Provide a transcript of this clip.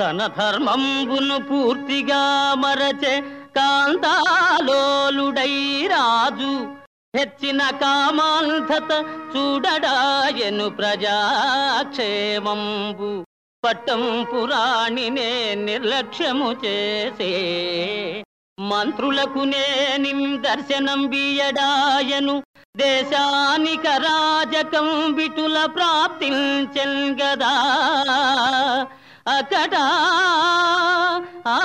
తన ధర్మంబును పూర్తిగా మరచే కాంతాలోలుడై రాజు. హెచ్చిన కామాంధత చూడడాయను ప్రజాక్షేమంబు. పట్టం పురాణినే నిర్లక్ష్యము చేసే. మంత్రులకు దర్శనం బియడాయను. దేశానిక రాజకం బిటుల ప్రాప్తించెన్ గదా అక్కడ ఆ